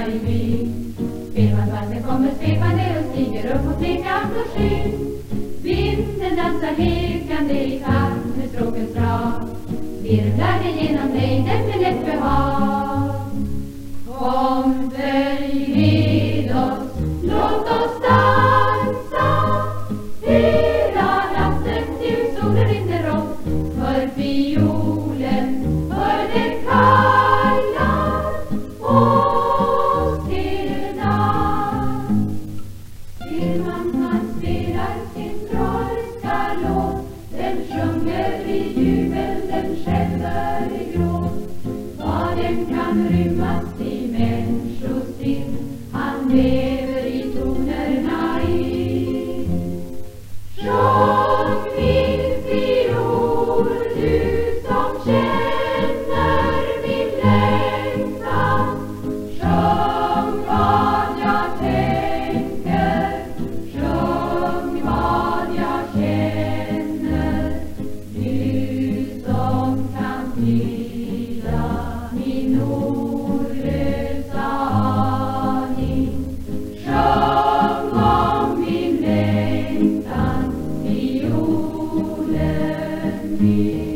varje by. Spelmansvalsen kommer svepande och stiger upp mot Leklands och sky. Vinden dansar hekande i takt med stråkens ras. Virvlar det genom nejden med lätt behag. Vad den kan rymmas i människosinn Han vet me.